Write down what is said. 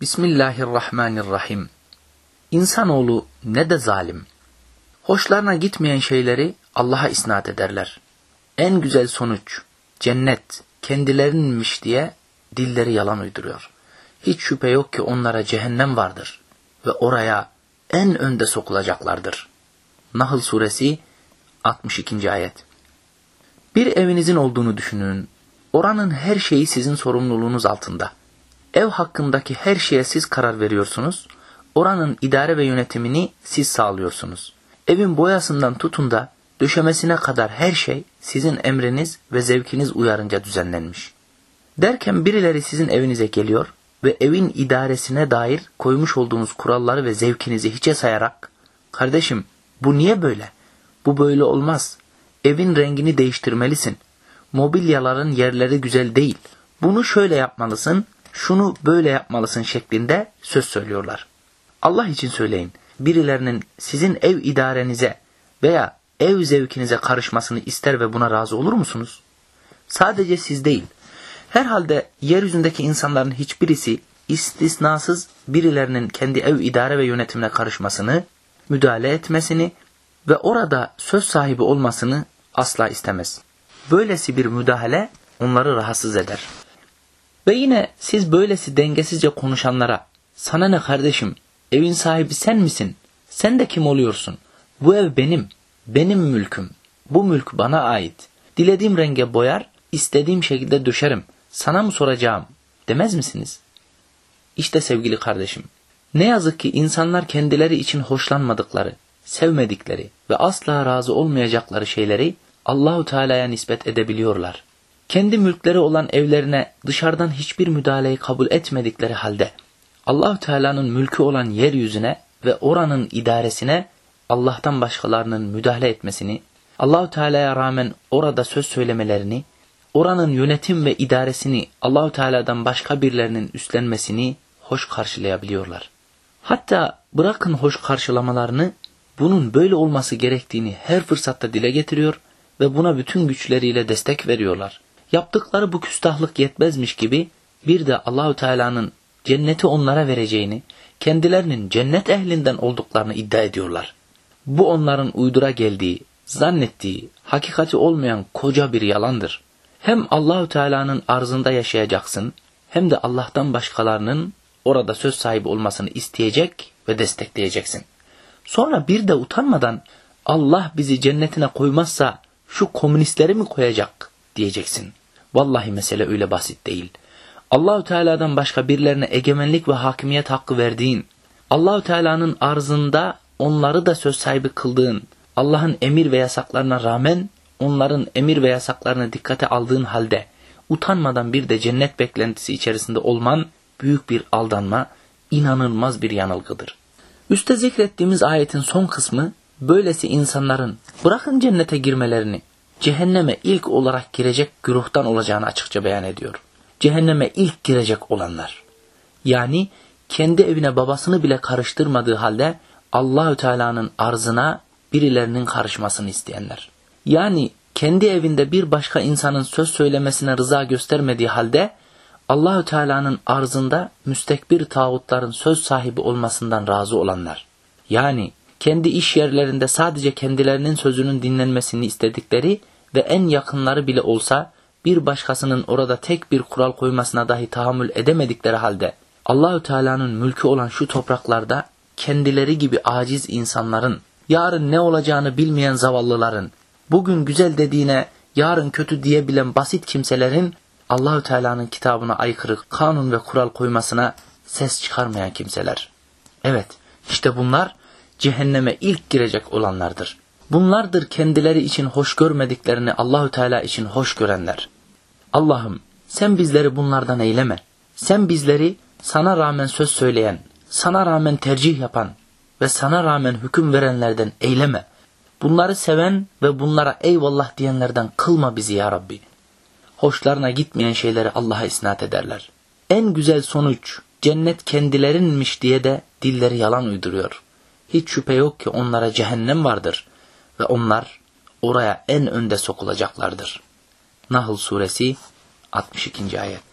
Bismillahirrahmanirrahim. İnsanoğlu ne de zalim. Hoşlarına gitmeyen şeyleri Allah'a isnat ederler. En güzel sonuç, cennet, kendilerinmiş diye dilleri yalan uyduruyor. Hiç şüphe yok ki onlara cehennem vardır ve oraya en önde sokulacaklardır. Nahl suresi 62. ayet. Bir evinizin olduğunu düşünün. Oranın her şeyi sizin sorumluluğunuz altında. Ev hakkındaki her şeye siz karar veriyorsunuz. Oranın idare ve yönetimini siz sağlıyorsunuz. Evin boyasından tutun da döşemesine kadar her şey sizin emriniz ve zevkiniz uyarınca düzenlenmiş. Derken birileri sizin evinize geliyor ve evin idaresine dair koymuş olduğunuz kuralları ve zevkinizi hiçe sayarak kardeşim bu niye böyle? Bu böyle olmaz. Evin rengini değiştirmelisin. Mobilyaların yerleri güzel değil. Bunu şöyle yapmalısın, şunu böyle yapmalısın şeklinde söz söylüyorlar. Allah için söyleyin. Birilerinin sizin ev idarenize veya ev zevkinize karışmasını ister ve buna razı olur musunuz? Sadece siz değil. Herhalde yeryüzündeki insanların hiçbirisi istisnasız birilerinin kendi ev idare ve yönetimine karışmasını, müdahale etmesini ve orada söz sahibi olmasını asla istemez. Böylesi bir müdahale onları rahatsız eder. Ve yine siz böylesi dengesizce konuşanlara sana ne kardeşim evin sahibi sen misin? Sen de kim oluyorsun? Bu ev benim, benim mülküm. Bu mülk bana ait. Dilediğim renge boyar, istediğim şekilde döşerim. Sana mı soracağım demez misiniz? İşte sevgili kardeşim, ne yazık ki insanlar kendileri için hoşlanmadıkları, sevmedikleri ve asla razı olmayacakları şeyleri Allahu Teala'ya nispet edebiliyorlar. Kendi mülkleri olan evlerine dışarıdan hiçbir müdahaleyi kabul etmedikleri halde Allahu Teala'nın mülkü olan yeryüzüne ve oranın idaresine Allah'tan başkalarının müdahale etmesini, Allahu Teala'ya rağmen orada söz söylemelerini, oranın yönetim ve idaresini Allahu Teala'dan başka birilerinin üstlenmesini hoş karşılayabiliyorlar. Hatta bırakın hoş karşılamalarını, bunun böyle olması gerektiğini her fırsatta dile getiriyor ve buna bütün güçleriyle destek veriyorlar. Yaptıkları bu küstahlık yetmezmiş gibi bir de Allahu Teala'nın cenneti onlara vereceğini, kendilerinin cennet ehlinden olduklarını iddia ediyorlar. Bu onların uydura geldiği, zannettiği, hakikati olmayan koca bir yalandır. Hem Allahu Teala'nın arzında yaşayacaksın, hem de Allah'tan başkalarının orada söz sahibi olmasını isteyecek ve destekleyeceksin. Sonra bir de utanmadan Allah bizi cennetine koymazsa şu komünistleri mi koyacak diyeceksin. Vallahi mesele öyle basit değil. Allahü Teala'dan başka birilerine egemenlik ve hakimiyet hakkı verdiğin, Allahü Teala'nın arzında onları da söz sahibi kıldığın, Allah'ın emir ve yasaklarına rağmen onların emir ve yasaklarına dikkate aldığın halde utanmadan bir de cennet beklentisi içerisinde olman büyük bir aldanma, inanılmaz bir yanılgıdır. Üste zikrettiğimiz ayetin son kısmı böylesi insanların bırakın cennete girmelerini cehenneme ilk olarak girecek güruhtan olacağını açıkça beyan ediyor. Cehenneme ilk girecek olanlar. Yani kendi evine babasını bile karıştırmadığı halde Allahü Teala'nın arzına birilerinin karışmasını isteyenler. Yani kendi evinde bir başka insanın söz söylemesine rıza göstermediği halde Allahü Teala'nın arzında müstekbir tağutların söz sahibi olmasından razı olanlar. Yani kendi iş yerlerinde sadece kendilerinin sözünün dinlenmesini istedikleri ve en yakınları bile olsa bir başkasının orada tek bir kural koymasına dahi tahammül edemedikleri halde Allahü Teala'nın mülkü olan şu topraklarda kendileri gibi aciz insanların, yarın ne olacağını bilmeyen zavallıların, bugün güzel dediğine yarın kötü diyebilen basit kimselerin Allahü Teala'nın kitabına aykırı kanun ve kural koymasına ses çıkarmayan kimseler. Evet, işte bunlar cehenneme ilk girecek olanlardır. Bunlardır kendileri için hoş görmediklerini Allahü Teala için hoş görenler. Allah'ım sen bizleri bunlardan eyleme. Sen bizleri sana rağmen söz söyleyen, sana rağmen tercih yapan ve sana rağmen hüküm verenlerden eyleme. Bunları seven ve bunlara eyvallah diyenlerden kılma bizi ya Rabbi. Hoşlarına gitmeyen şeyleri Allah'a isnat ederler. En güzel sonuç cennet kendilerinmiş diye de dilleri yalan uyduruyor. Hiç şüphe yok ki onlara cehennem vardır ve onlar oraya en önde sokulacaklardır. Nahl suresi 62. ayet